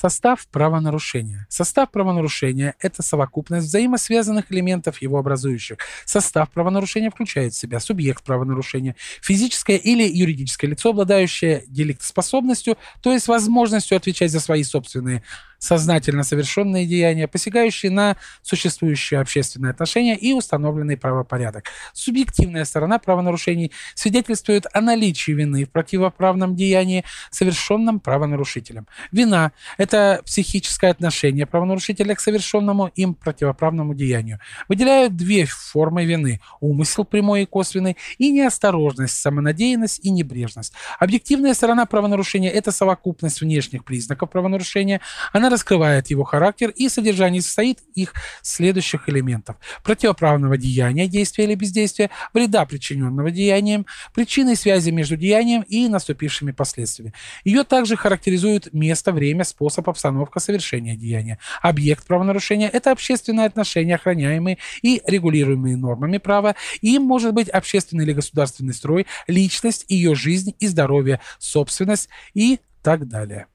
Состав правонарушения. Состав правонарушения – это совокупность взаимосвязанных элементов его образующих. Состав правонарушения включает в себя субъект правонарушения, физическое или юридическое лицо, обладающее деликтоспособностью, то есть возможностью отвечать за свои собственные сознательно совершенные деяния, посягающие на существующие общественные отношения и установленный правопорядок. Субъективная сторона правонарушений свидетельствует о наличии вины в противоправном деянии, совершенном правонарушителем. Вина – это психическое отношение правонарушителя к совершенному им противоправному деянию. Выделяют две формы вины – умысел прямой и косвенный и неосторожность, самонадеянность и небрежность. Объективная сторона правонарушения – это совокупность внешних признаков правонарушения. Она раскрывает его характер и содержание состоит их следующих элементов. Противоправного деяния, действия или бездействия, вреда, причиненного деянием, причины связи между деянием и наступившими последствиями. Ее также характеризует место, время, способ, обстановка совершения деяния. Объект правонарушения – это общественные отношения, охраняемые и регулируемые нормами права. Им может быть общественный или государственный строй, личность, ее жизнь и здоровье, собственность и так далее.